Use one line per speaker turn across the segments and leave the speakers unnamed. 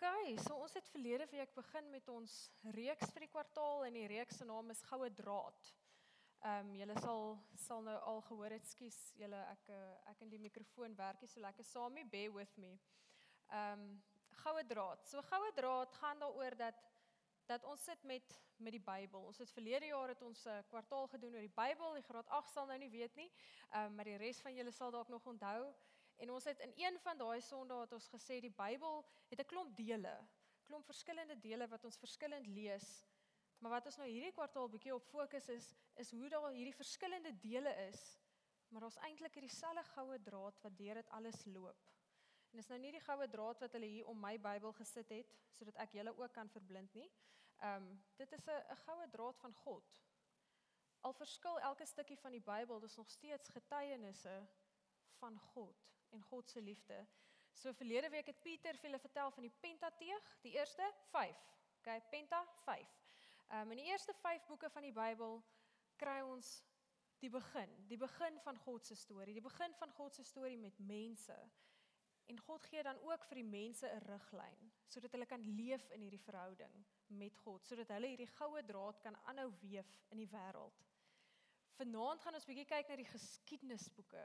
OK, so ons het verlede week begin met ons reeks vir die kwartaal en die reeks se naam is Goue Draad. Ehm um, julle sal sal nou al gehoor het, skus, julle ek eh, ek in die mikrofoon werk nie so lekker saam nie, bear with me. Ehm um, Goue Draad. So Goue Draad gaan daaroor dat dat ons sit met met die Bybel. Ons het verlede jaar het ons 'n uh, kwartaal gedoen oor die Bybel. Die graad 8 sal nou nie weet nie. Ehm um, maar die res van julle sal dalk nog onthou. En ons het in een van daai Sondae het ons gesê die Bybel het 'n klomp dele, klomp verskillende dele wat ons verskillend lees. Maar wat ons nou hierdie kwartaal bietjie op fokus is, is hoe daar hierdie verskillende dele is, maar daar's eintlik hierdie selfe goue draad wat deur dit alles loop. En dis nou nie die goue draad wat hulle hier om my Bybel gesit het sodat ek julle ook kan verblind nie. Ehm um, dit is 'n goue draad van God. Al verskil elke stukkie van die Bybel, dis nog steeds getuienisse van God en God se liefde. So verlede week het Pieter vir hulle vertel van die Pentateeg, die eerste 5. Okay, Penta 5. Ehm um, in die eerste 5 boeke van die Bybel kry ons die begin, die begin van God se storie, die begin van God se storie met mense. En God gee dan ook vir die mense 'n riglyn sodat hulle kan leef in hierdie verhouding met God, sodat hulle hierdie goue draad kan aanhou weef in die wêreld. Vanaand gaan ons bietjie kyk na die geskiedenisboeke.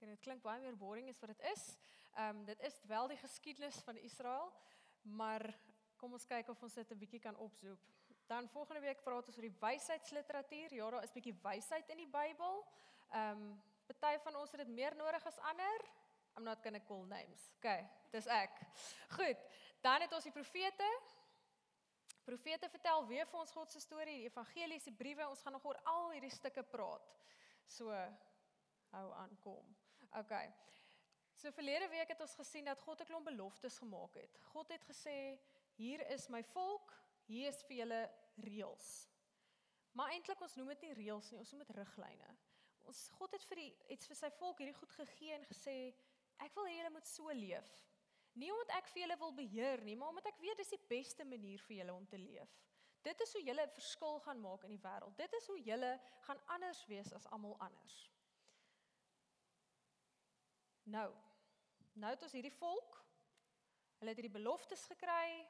En dit klink baie meer boring as wat dit is. Ehm um, dit is wel die geskiedenis van Israel, maar kom ons kyk of ons dit 'n bietjie kan opzoek. Dan volgende week praat ons oor die wysheidsliteratuur. Ja, daar is bietjie wysheid in die Bybel. Ehm um, party van ons het dit meer nodig as ander. I'm not going to call names. Okay, dis ek. Goed. Dan het ons die profete. Profete vertel weer vir ons God se storie, die evangelies, die briewe. Ons gaan nog oor al hierdie stukke praat. So hou aankom. OK. So verlede week het ons gesien dat God 'n klomp beloftes gemaak het. God het gesê, hier is my volk, hier is vir julle reëls. Maar eintlik ons noem dit nie reëls nie, ons noem dit riglyne. Ons God het vir die iets vir sy volk hierdie goed gegee en gesê, ek wil hê julle moet so leef. Nie omdat ek vir julle wil beheer nie, maar omdat ek weet dis die beste manier vir julle om te leef. Dit is hoe julle 'n verskil gaan maak in die wêreld. Dit is hoe julle gaan anders wees as almal anders. Nou. Nou het ons hierdie volk. Hulle het hierdie beloftes gekry.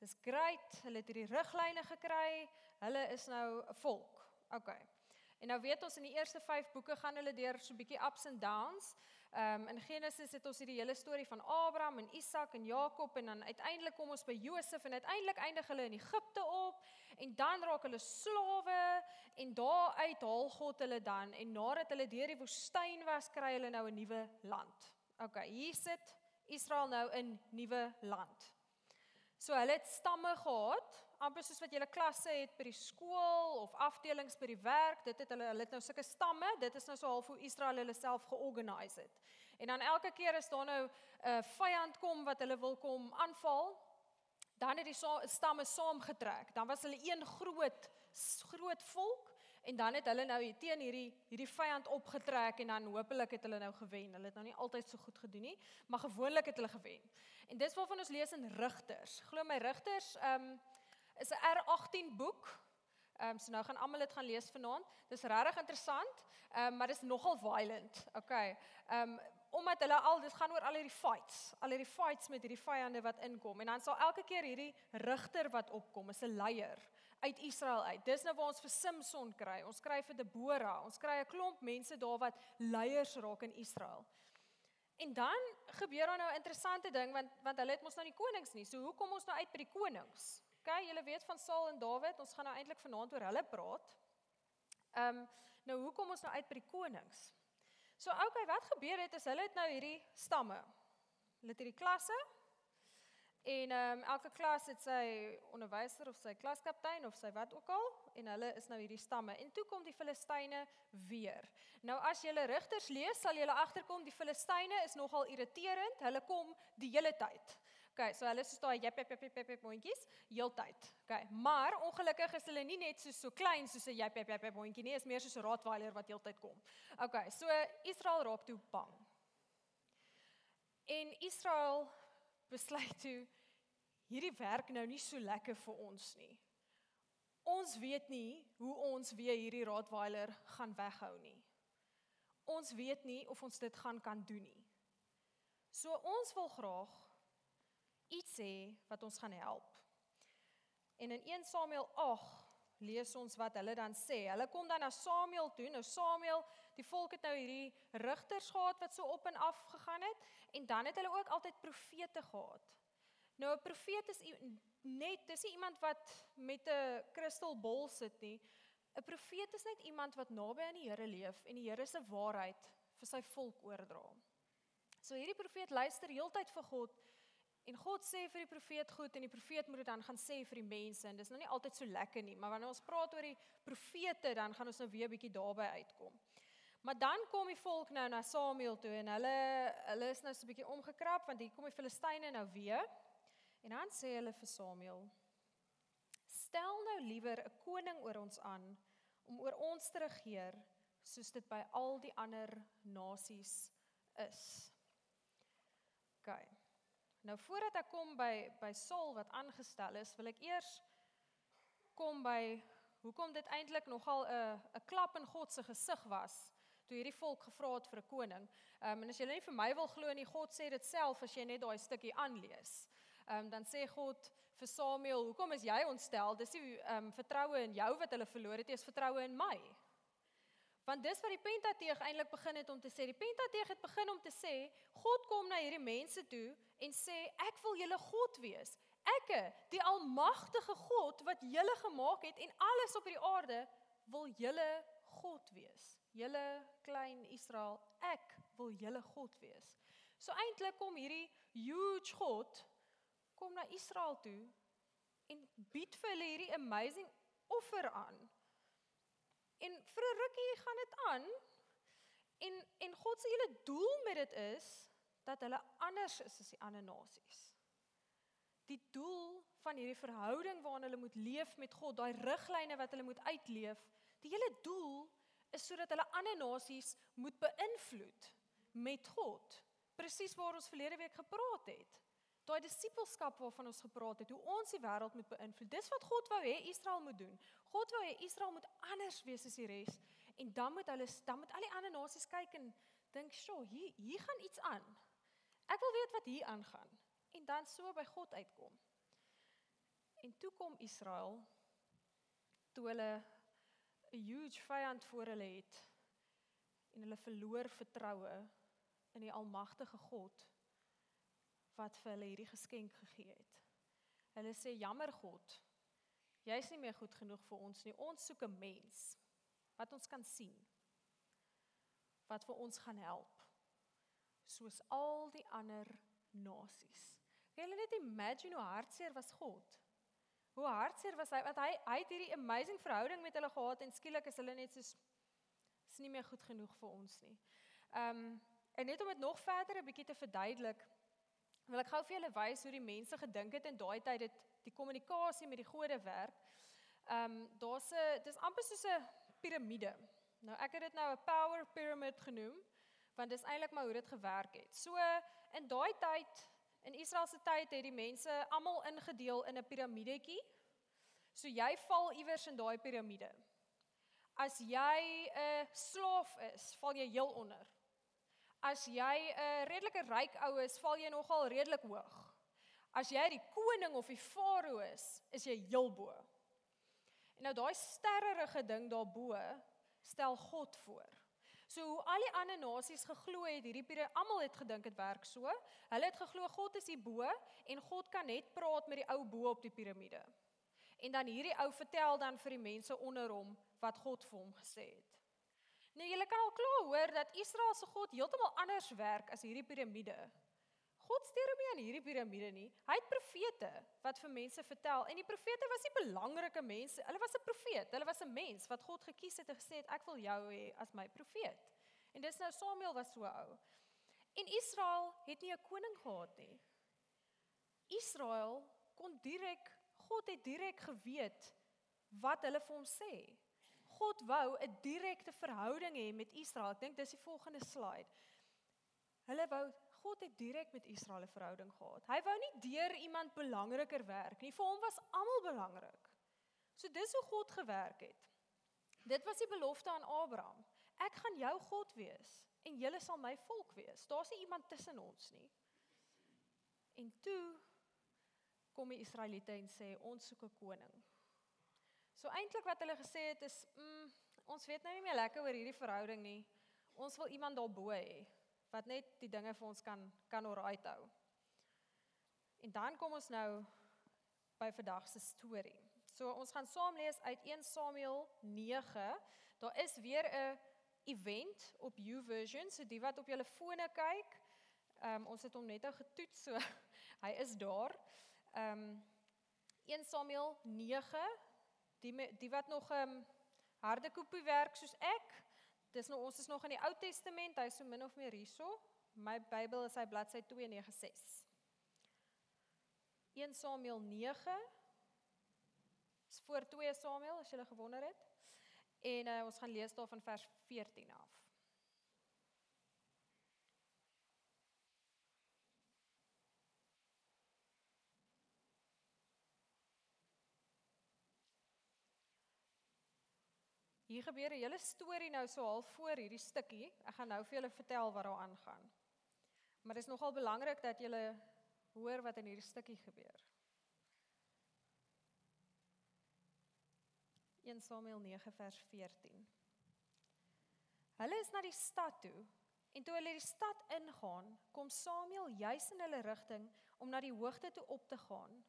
Dis great. Hulle het hierdie riglyne gekry. Hulle is nou 'n volk. OK. En nou weet ons in die eerste 5 boeke gaan hulle deur so 'n bietjie ups and downs. Ehm um, in Genesis het ons hierdie hele storie van Abraham en Isak en Jakob en dan uiteindelik kom ons by Josef en uiteindelik eindig hulle in Egipte op en dan raak hulle slawe en daar uit haal God hulle dan en nadat hulle deur die woestyn was, kry hulle nou 'n nuwe land. OK, hier sit Israel nou in nuwe land. So hulle het stamme gehad, amper soos wat julle klasse het by die skool of afdelings by die werk. Dit het hulle hulle het nou sulke stamme. Dit is nou so half hoe Israel hulle self georganiseer het. En dan elke keer as daar nou 'n uh, vyand kom wat hulle wil kom aanval, dan het die stamme saamgetrek. Dan was hulle een groot groot volk en dan het hulle nou teen hierdie hierdie vyand opgetrek en dan hopelik het hulle nou gewen. Hulle het nou nie altyd so goed gedoen nie, maar gewoonlik het hulle gewen. En dis waarvan ons lees in Rigters. Glo my Rigters, ehm um, is 'n R18 boek. Ehm um, so nou gaan almal dit gaan lees vanaand. Dis regtig interessant, ehm um, maar dis nogal violent. Okay. Ehm um, omdat hulle al dit gaan oor al hierdie fights, al hierdie fights met hierdie vyande wat inkom en dan sal elke keer hierdie rigter wat opkom, is 'n leier uit Israel uit. Dis nou waar ons vir Samson kry. Ons kry vir Deborah, ons kry 'n klomp mense daar wat leiers raak in Israel. En dan gebeur daar nou 'n interessante ding want want hulle het mos nou nie konings nie. So hoe kom ons nou uit by die konings? OK, julle weet van Saul en Dawid. Ons gaan nou eintlik vanaand oor hulle praat. Ehm um, nou hoe kom ons nou uit by die konings? So okay, wat gebeur het is hulle het nou hierdie stamme. Hulle het hierdie klasse. En ehm um, elke klas het sy onderwyser of sy klaskaptein of sy wat ook al en hulle is nou hierdie stamme. En toe kom die Filistyne weer. Nou as jy rigters lees, sal jy agterkom die Filistyne is nogal irriterend. Hulle kom die hele tyd. Okay, so hulle is so daai jep jep jep jep jep mondjies heeltyd. Okay, maar ongelukkig is hulle nie net so so klein soos 'n jep jep jep jep mondjie nie, is meer soos 'n Rottweiler wat heeltyd kom. Okay, so Israel raak toe bang. En Israel besluit toe hierdie werk nou nie so lekker vir ons nie. Ons weet nie hoe ons weer hierdie Rottweiler gaan weghou nie. Ons weet nie of ons dit gaan kan doen nie. So ons wil graag iets hê wat ons gaan help. En in 1 Samuel 8 lees ons wat hulle dan sê. Hulle kom dan na Samuel toe. Nou Samuel, die volk het nou hierdie rigters gehad wat so op en af gegaan het en dan het hulle ook altyd profete gehad. Nou 'n profeet is net dis nie iemand wat met 'n kristalbol sit nie. 'n Profeet is net iemand wat naby aan die Here leef en die Here se waarheid vir sy volk oordra. So hierdie profeet luister heeltyd vir God En God sê vir die profeet goed en die profeet moet dit dan gaan sê vir die mense en dis nou nie altyd so lekker nie, maar wanneer ons praat oor die profete dan gaan ons nou weer 'n bietjie daarby uitkom. Maar dan kom die volk nou na Samuel toe en hulle hulle is nou so 'n bietjie omgekrap want hier kom die Filistyne nou weer. En dan sê hulle vir Samuel: "Stel nou liewer 'n koning oor ons aan om oor ons te regeer soos dit by al die ander nasies is." OK. Nou voordat ek kom by by Saul wat aangestel is, wil ek eers kom by hoekom dit eintlik nogal 'n 'n klap in God se gesig was toe hierdie volk gevra het vir 'n koning. Ehm um, en as jy net vir my wil glo nie, God sê dit self as jy net daai stukkie aanlees. Ehm um, dan sê God vir Samuel, "Hoekom is jy ontstel? Dis nie ehm um, vertroue in jou wat hulle verloor het, dis vertroue in my." Want dis wat die Pentateeg eintlik begin het om te sê. Die Pentateeg het begin om te sê, God kom na hierdie mense toe en sê, ek wil julle God wees. Ekke, die almagtige God wat julle gemaak het en alles op die aarde, wil julle God wees. Julle klein Israel, ek wil julle God wees. So eintlik kom hierdie huge God kom na Israel toe en bied vir hulle hierdie amazing offer aan. En vir 'n rukkie gaan dit aan. En en God se hele doel met dit is dat hulle anders is as die ander nasies. Die doel van hierdie verhouding waarin hulle moet leef met God, daai riglyne wat hulle moet uitleef, die hele doel is sodat hulle ander nasies moet beïnvloed met God. Presies waar ons verlede week gepraat het daai disippelskap waarvan ons gepraat het, hoe ons die wêreld moet beïnvloed. Dis wat God wou hê Israel moet doen. God wou hê Israel moet anders wees as die res en dan moet hulle dan moet al die ander nasies kyk en dink, "Sjoe, hier hier gaan iets aan. Ek wil weet wat hier aangaan." En dan so by God uitkom. En toe kom Israel toe hulle 'n huge vyand voor hulle het en hulle verloor vertroue in die almagtige God wat vir hulle hierdie geskenk gegee het. Hulle sê jammer God, jy's nie meer goed genoeg vir ons nie. Ons soek 'n mens wat ons kan sien. Wat vir ons gaan help. Soos al die ander nasies. Kan julle net imagine hoe hartseer was God? Hoe hartseer was hy want hy hy het hierdie amazing verhouding met hulle gehad en skielik is hulle net soos is nie meer goed genoeg vir ons nie. Ehm um, en net om dit nog verder 'n bietjie te verduidelik, wil ek gou vir julle wys hoe die mense gedink het in daai tyd dit die kommunikasie met die gode werk. Ehm um, daar's 'n dis amper soos 'n piramide. Nou ek het dit nou 'n power pyramid genoem want dis eintlik maar hoe dit gewerk het. So in daai tyd in Israel se tyd het die mense almal ingedeel in 'n piramidetjie. So jy val iewers in daai piramide. As jy 'n slaaf is, val jy heel onder as jy 'n redelike ryk ou is, val jy nogal redelik hoog. As jy die koning of die farao is, is jy heel bo. En nou daai sterrerige ding daarbo stel God voor. So hoe al die ander nasies geglo het hierdie piramide, almal het gedink dit werk so. Hulle het geglo God is hier bo en God kan net praat met die ou bo op die piramide. En dan hierdie ou vertel dan vir die mense onder hom wat God vir hom gesê het. Nou julle kan al klaar hoor dat Israel se God heeltemal anders werk as hierdie piramide. God stuur hom nie aan hierdie piramide nie. Hy het profete wat vir mense vertel en die profete was nie belangrike mense. Hulle was 'n profeet. Hulle was 'n mens wat God gekies het en gesê het ek wil jou hê as my profeet. En dis nou Samuel was so ou. En Israel het nie 'n koning gehad nie. Israel kon direk God het direk geweet wat hulle vir hom sê. God wou 'n direkte verhouding hê met Israel. Ek dink dis die volgende slide. Hulle wou God het direk met Israel 'n verhouding gehad. Hy wou nie deur iemand belangriker werk nie. Vir hom was almal belangrik. So dis hoe God gewerk het. Dit was die belofte aan Abraham. Ek gaan jou God wees en julle sal my volk wees. Daar's nie iemand tussen ons nie. En toe kom die Israeliete en sê ons soek 'n koning. So eintlik wat hulle gesê het is, mm, ons weet nou nie meer lekker oor hierdie verhouding nie. Ons wil iemand daarbo hê wat net die dinge vir ons kan kan oral hou. En dan kom ons nou by vandag se storie. So ons gaan saam lees uit 1 Samuel 9. Daar is weer 'n event op YouVersion, so die wat op julle fone kyk, ehm um, ons het hom net nou getoets, so hy is daar. Ehm um, 1 Samuel 9 die die wat nog ehm um, harde kopie werk soos ek. Dis nou ons is nog in die Ou Testament, hy is so min of meer hierso. My Bybel is hy bladsy 296. 1 Samuel 9 is voor 2 Samuel as jy gewonder het. En uh, ons gaan lees daar van vers 14 af. Hier gebeur 'n hele storie nou so half voor hierdie stukkie. Ek gaan nou vir julle vertel wat daar aangaan. Maar dit is nogal belangrik dat julle hoor wat in hierdie stukkie gebeur. 1 Samuel 9 vers 14. Hulle is na die stad toe en toe hulle die stad ingaan, kom Samuel juis in hulle rigting om na die hoogte toe op te gaan.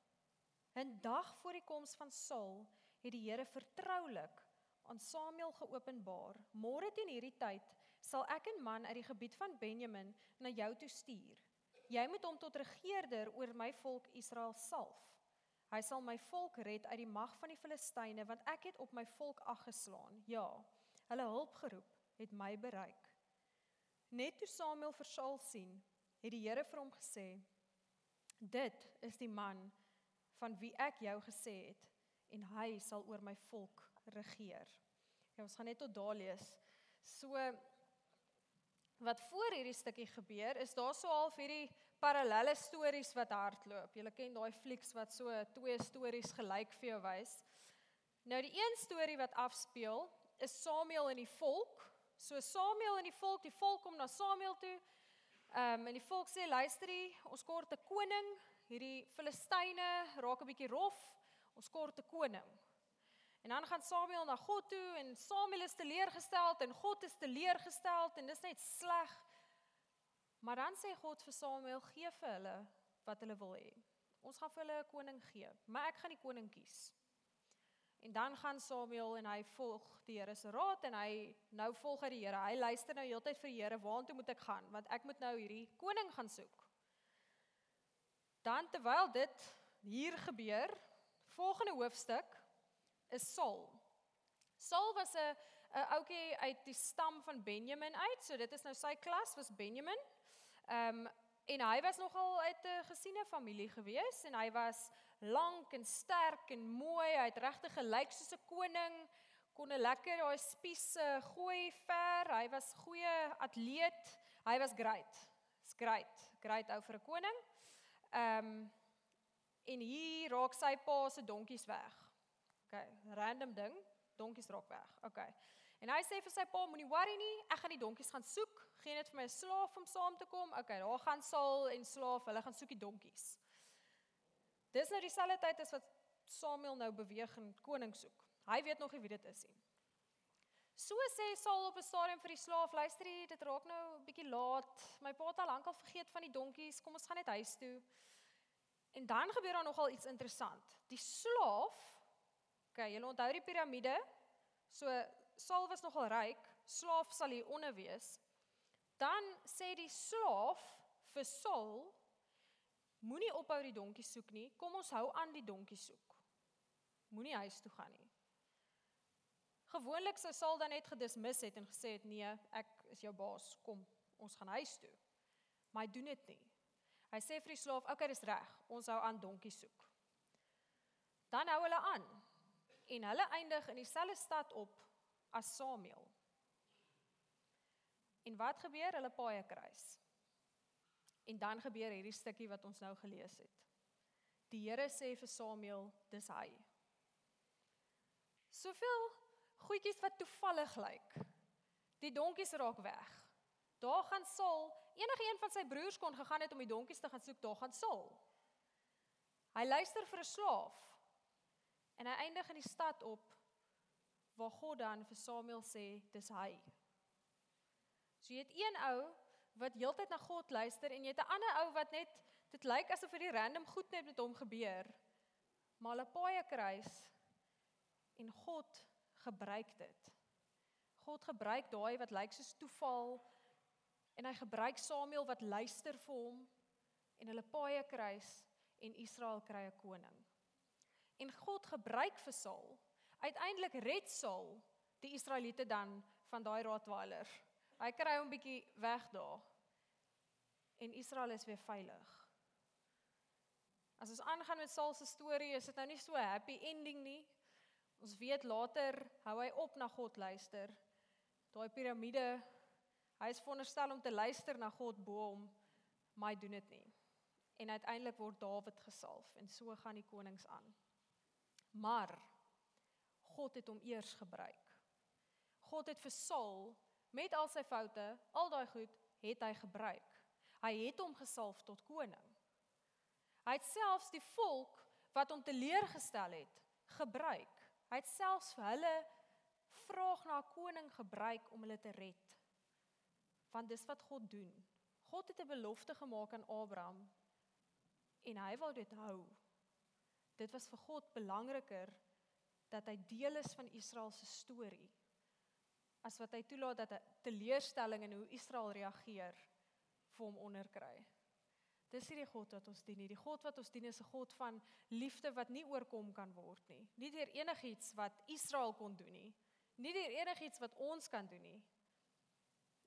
'n Dag voor die koms van Saul het die Here vertroulik aan Samuel geopenbaar: "Môre teen hierdie tyd sal ek 'n man uit die gebied van Benjamin na jou toe stuur. Jy moet hom tot regerder oor my volk Israel salf." Hy sal my volk red uit die mag van die Filistyne want ek het op my volk aggeslaan. Ja, hulle hulp geroep het my bereik. Net toe Samuel vir Saul sien, het die Here vir hom gesê: Dit is die man van wie ek jou gesê het en hy sal oor my volk regeer. Ja, ons gaan net tot daar lees. So wat voor hierdie stukkie gebeur is daar so half hierdie parallelle stories wat hardloop. Jy ken daai flieks wat so twee stories gelyk vir jou wys. Nou die een storie wat afspeel is Samuel en die volk. So Samuel en die volk, die volk kom na Samuel toe. Ehm um, en die volk sê luister hier, ons kort 'n koning. Hierdie Filistyne raak 'n bietjie rof. Ons kort 'n koning. En dan gaan Samuel na God toe en Samuel is teleurgestel en God is teleurgestel en dis net sleg. Maar dan sê God vir Samuel: "Gee vir hulle wat hulle wil hê. Ons gaan vir hulle 'n koning gee, maar ek gaan die koning kies." En dan gaan Samuel en hy volg die Here se raad en hy nou volg hy die Here. Hy luister nou heeltyd vir die Here, "Waartoe moet ek gaan? Want ek moet nou hierdie koning gaan soek." Dan terwyl dit hier gebeur, volgende hoofstuk is Saul. Saul was 'n 'n ouetjie uit die stam van Benjamin uit, so dit is nou sy klas was Benjamin. Ehm um, en hy was nogal uit 'n gesiene familie gewees en hy was lank en sterk en mooi. Hy het regtig gelyk soos 'n koning. Kon 'n lekker daai spies gooi ver. Hy was goeie atleet. Hy was great. It's great. Great ou vir 'n koning. Ehm um, en hier raak sy pa se donkies weg. OK, random ding. Donkies raak weg. OK. En hy sê vir sy pa, moenie worry nie, ek gaan die donkies gaan soek gee net vir my 'n slaaf om saam te kom. Okay, daar gaan Saul en slaaf, hulle gaan soek die donkies. Dis nou dieselfde tyd as wat Samuel nou beweeg en koning soek. Hy weet nog nie wie dit is nie. So sê Saul op 'n stadium vir die slaaf, luister hier, dit raak nou 'n bietjie laat. My pa het al lankal vergeet van die donkies. Kom ons gaan net huis toe. En dan gebeur daar nogal iets interessant. Die slaaf, okay, julle onthou die piramide? So Saul was nogal ryk, slaaf sal hier onder wees. Dan sê die slaaf vir Saul moenie ophou die donkie soek nie. Kom ons hou aan die donkie soek. Moenie huis toe gaan nie. Gewoonlik sou Saul dan net gedismis het en gesê het nee, ek is jou baas, kom, ons gaan huis toe. Maar hy doen dit nie. Hy sê vir die slaaf, "Oké, okay, dis reg. Ons hou aan donkie soek." Dan hou hulle aan. En hulle eindig in dieselfde stad op as Samuel. En wat gebeur? Hulle paai kruis. En dan gebeur hierdie stukkie wat ons nou gelees het. Die Here sê vir Samuel, dis hy. Soveel goedjies wat toevallig lyk. Die donkies raak weg. Daar gaan Saul, enige een van sy broers kon gegaan het om die donkies te gaan soek, daar gaan Saul. Hy luister vir 'n slaaf. En hy eindig in die stad op waar God dan vir Samuel sê dis hy. So jy het een ou wat heeltyd na God luister en jy het 'n ander ou wat net dit lyk asof dit random goed net met hom gebeur. Maar hulle paie kruis en God gebruik dit. God gebruik daai wat lyk soos toeval en hy gebruik Samuel wat luister vir hom en hulle paie kruis en Israel kry 'n koning. En God gebruik vir Saul. Uiteindelik red Saul die Israeliete dan van daai Rottweiler. Hy kry hom bietjie weg daar. En Israel is weer veilig. As ons aangaan met Saul se storie, is dit nou nie so 'n happy ending nie. Ons weet later hou hy op na God luister. Daai piramide, hy is veronderstel om te luister na God bo hom, maar hy doen dit nie en uiteindelik word Dawid gesalf en so gaan die konings aan. Maar God het hom eers gebruik. God het vir Saul met al sy foute, al daai goed, het hy gebruik. Hy het hom gesalf tot koning. Hy het selfs die volk wat hom teleurgestel het, gebruik. Hy het selfs vir hulle vraag na 'n koning gebruik om hulle te red. Want dis wat God doen. God het 'n belofte gemaak aan Abraham en hy wil dit hou. Dit was vir God belangriker dat hy deel is van Israel se storie as wat hy toelaat dat 'n teleurstelling in hoe Israel reageer vir hom onderkry. Dis hierdie God wat ons dien. Die God wat ons dien is 'n God van liefde wat nie oorkom kan word nie. Nie deur enigiets wat Israel kon doen nie. Nie deur enigiets wat ons kan doen nie.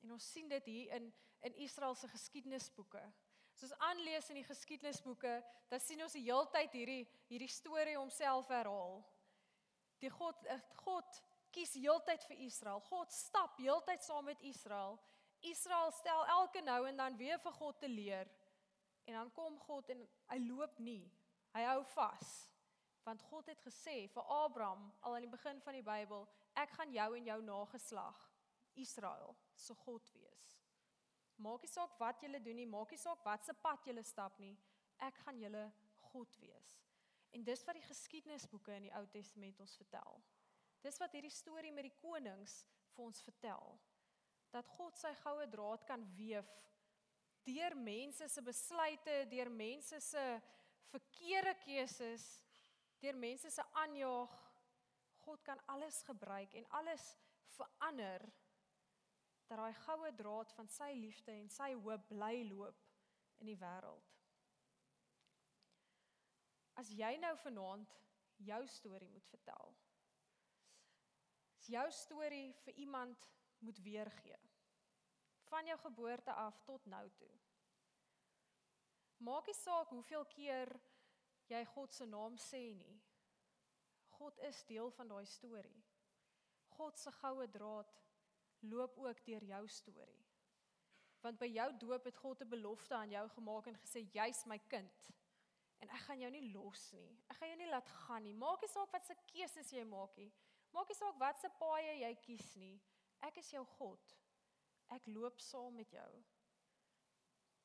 En ons sien dit hier in in Israel se geskiedenisboeke. As ons aanlees in die geskiedenisboeke, dan sien ons die heeltyd hierdie hierdie storie homself herhaal. Die God eh, God kies heeltyd vir Israel. God stap heeltyd saam met Israel. Israel stel elke nou en dan weer vir God te leer. En dan kom God en hy loop nie. Hy hou vas. Want God het gesê vir Abraham al aan die begin van die Bybel, ek gaan jou en jou nageslag Israel se God wees. Maak nie saak wat julle doen nie, maak nie saak wat se pad julle stap nie. Ek gaan julle God wees. En dis wat die geskiedenisboeke in die Ou Testament ons vertel. Dis wat hierdie storie met die konings vir ons vertel. Dat God sy goue draad kan weef deur mense se besluite, deur mense se verkeerde keuses, deur mense se aanjaag. God kan alles gebruik en alles verander dat daai goue draad van sy liefde en sy hoop bly loop in die wêreld. As jy nou vanaand jou storie moet vertel. As jou storie vir iemand moet weergee van jou geboorte af tot nou toe. Maak nie saak hoeveel keer jy God se naam sê nie. God is deel van daai storie. God se goue draad loop ook deur jou storie. Want by jou doop het God 'n belofte aan jou gemaak en gesê jy's my kind. En ek gaan jou nie los nie. Ek gaan jou nie laat gaan nie. Maak nie saak wat se keuses jy maak nie. Maak nie saak wat se paaie jy kies nie. Ek is jou God. Ek loop saam met jou.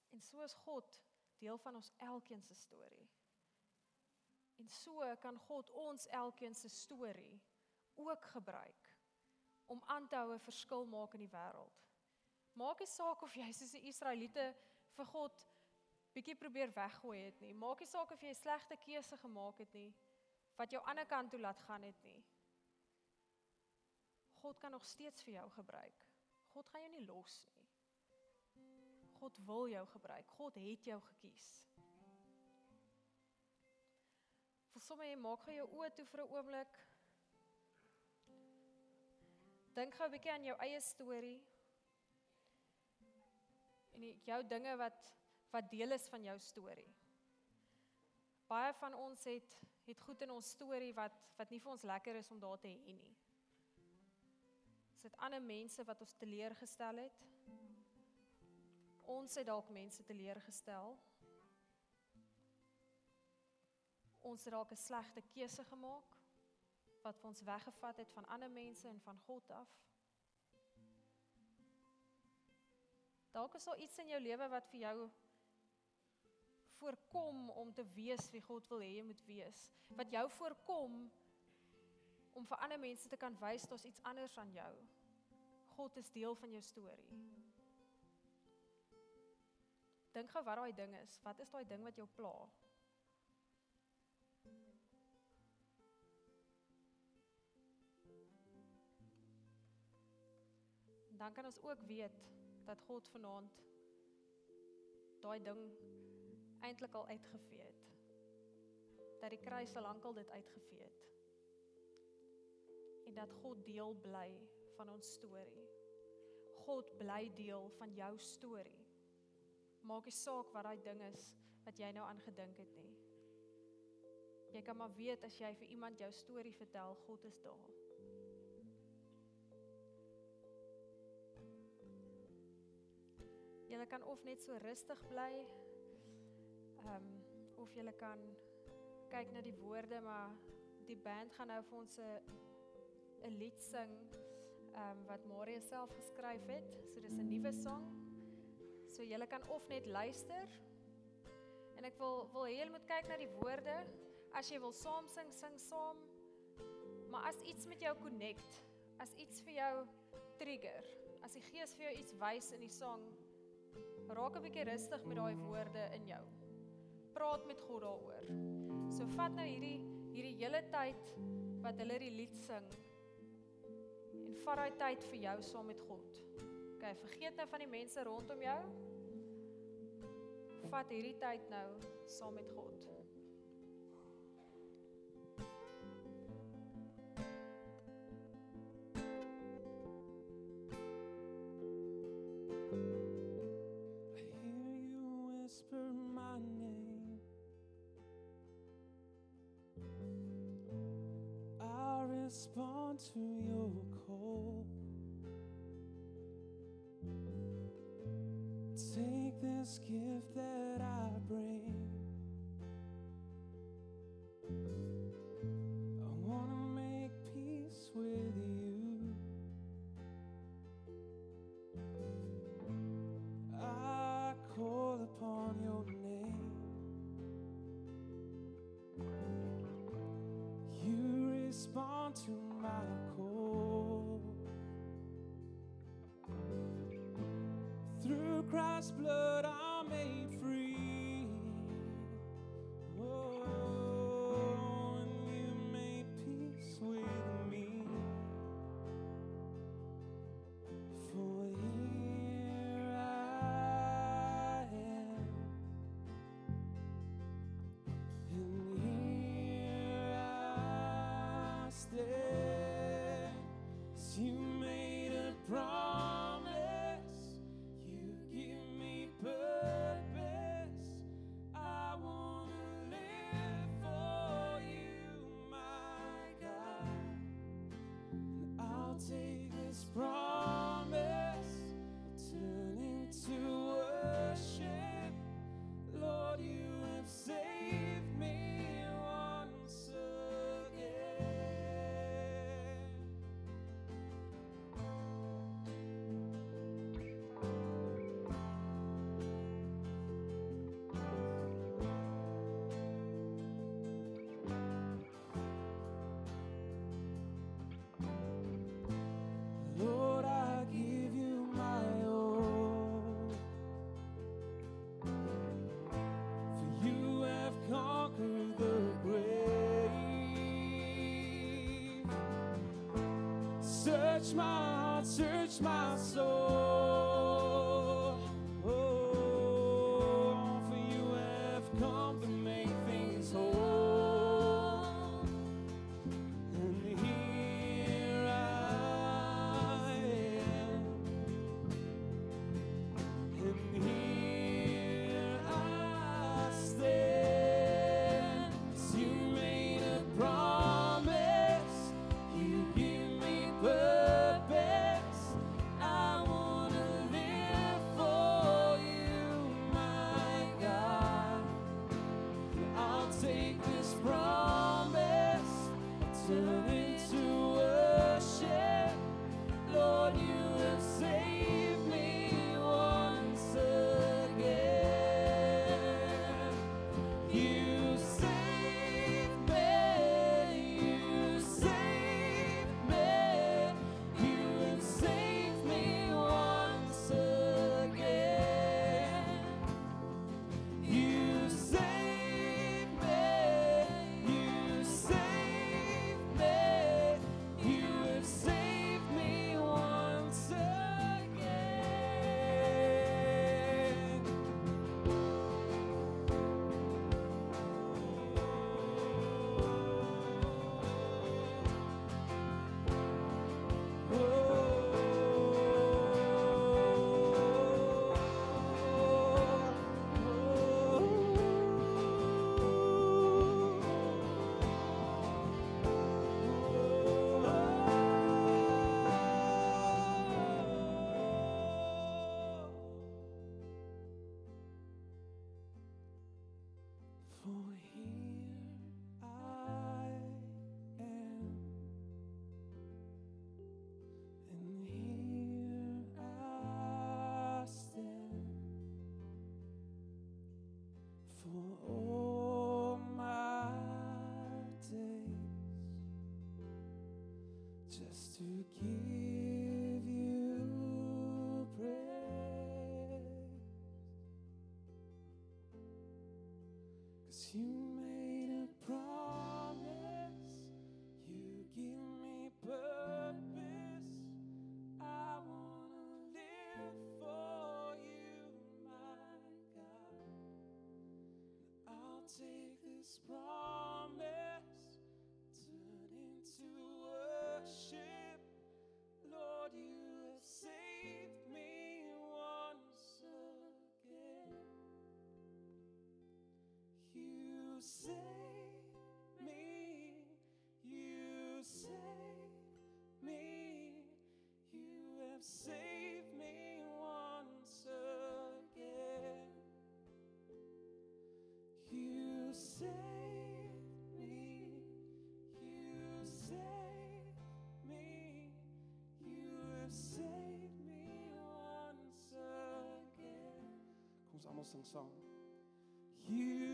En so is God deel van ons elkeen se storie. En so kan God ons elkeen se storie ook gebruik om aan te hou 'n verskil maak in die wêreld. Maak nie saak of jy soos die Israeliete vir God bietjie probeer weggooi het nie. Maak nie saak of jy 'n slegte keuse gemaak het nie wat jou ander kant toe laat gaan het nie. God kan nog steeds vir jou gebruik. God gaan jou nie los nie. God wil jou gebruik. God het jou gekies. Vir sommige maak jy jou oë toe vir 'n oomblik dink gou 'n bietjie aan jou eie storie. En die, jou dinge wat wat deel is van jou storie. Baie van ons het het goed in ons storie wat wat nie vir ons lekker is om daar te hê nie. Ons het ander mense wat ons teleurgestel het. Ons het dalk mense teleurgestel. Ons het dalk 'n slegte keuse gemaak wat ons weggevat het van ander mense en van God af. Dalk is daar iets in jou lewe wat vir jou voorkom om te wees wie God wil hê jy moet wees. Wat jou voorkom om vir ander mense te kan wys daar's iets anders aan jou. God is deel van jou storie. Dink gou wat daai ding is. Wat is daai ding wat jou pla? Dan kan ons ook weet dat God vanaand daai ding eintlik al uitgevee het. Dat die kruis al lankal dit uitgevee het. En dat God deel bly van ons storie. God bly deel van jou storie. Maak nie saak wat daai ding is wat jy nou aan gedink het nie. Jy kan maar weet as jy vir iemand jou storie vertel, God is daar. Jy kan of net so rustig bly. Ehm um, of jy kan kyk na die woorde, maar die band gaan nou vir ons 'n 'n lied sing ehm um, wat Maria self geskryf het. So dis 'n nuwe sang. So jy kan of net luister. En ek wil wil hê jy moet kyk na die woorde. As jy wil saam sing, sing saam. Maar as iets met jou connect, as iets vir jou trigger, as die Gees vir jou iets wys in die sang, raak 'n bietjie rustig met daai woorde in jou. Praat met God daaroor. So vat nou hierdie hierdie hele tyd wat hulle die lied sing en vat daai tyd vir jou saam met God. OK, vergeet nou van die mense rondom jou. Vat hierdie tyd nou saam met God.
To your to my core. Through Christ's blood, day. My heart, search my soul. Almal sing saam. You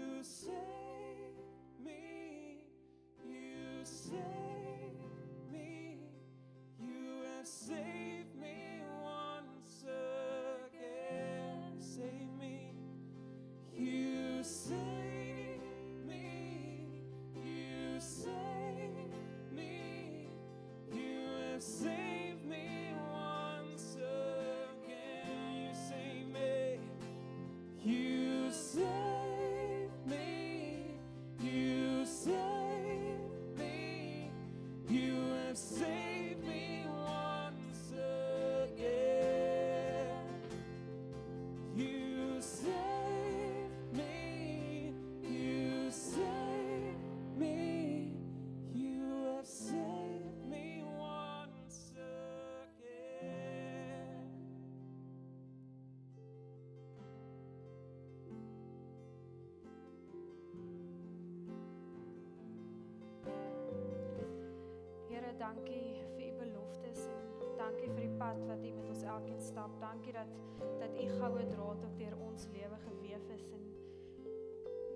u goue draad ook deur ons lewe gewewe is en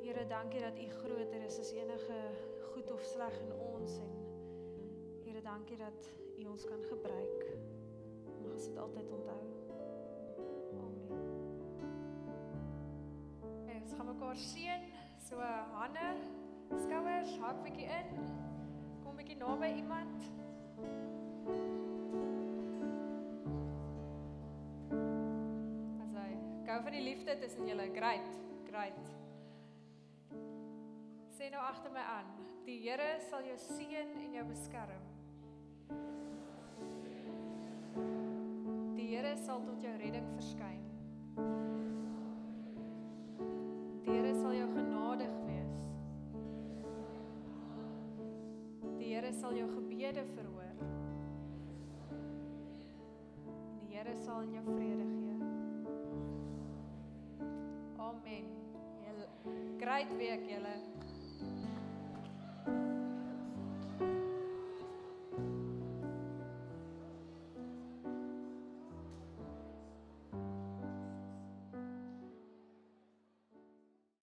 Here, dankie dat u groter is as enige goed of sleg in ons en Here, dankie dat u ons kan gebruik. Mag ons dit altyd onthou. Amen. Okay, ons gaan mekaar seën. So hande, skouers, hak bietjie in. Kom bietjie naby iemand. Van die liefde tussen julle. Great, great. Sê nou agter my aan. Die Here sal jou seën en jou beskerm. Die Here sal tot jou redding verskyn. Die Here sal jou genadig wees. Die Here sal jou gebede verhoor. Die Here sal in jou vrede Amen. Julle great week julle.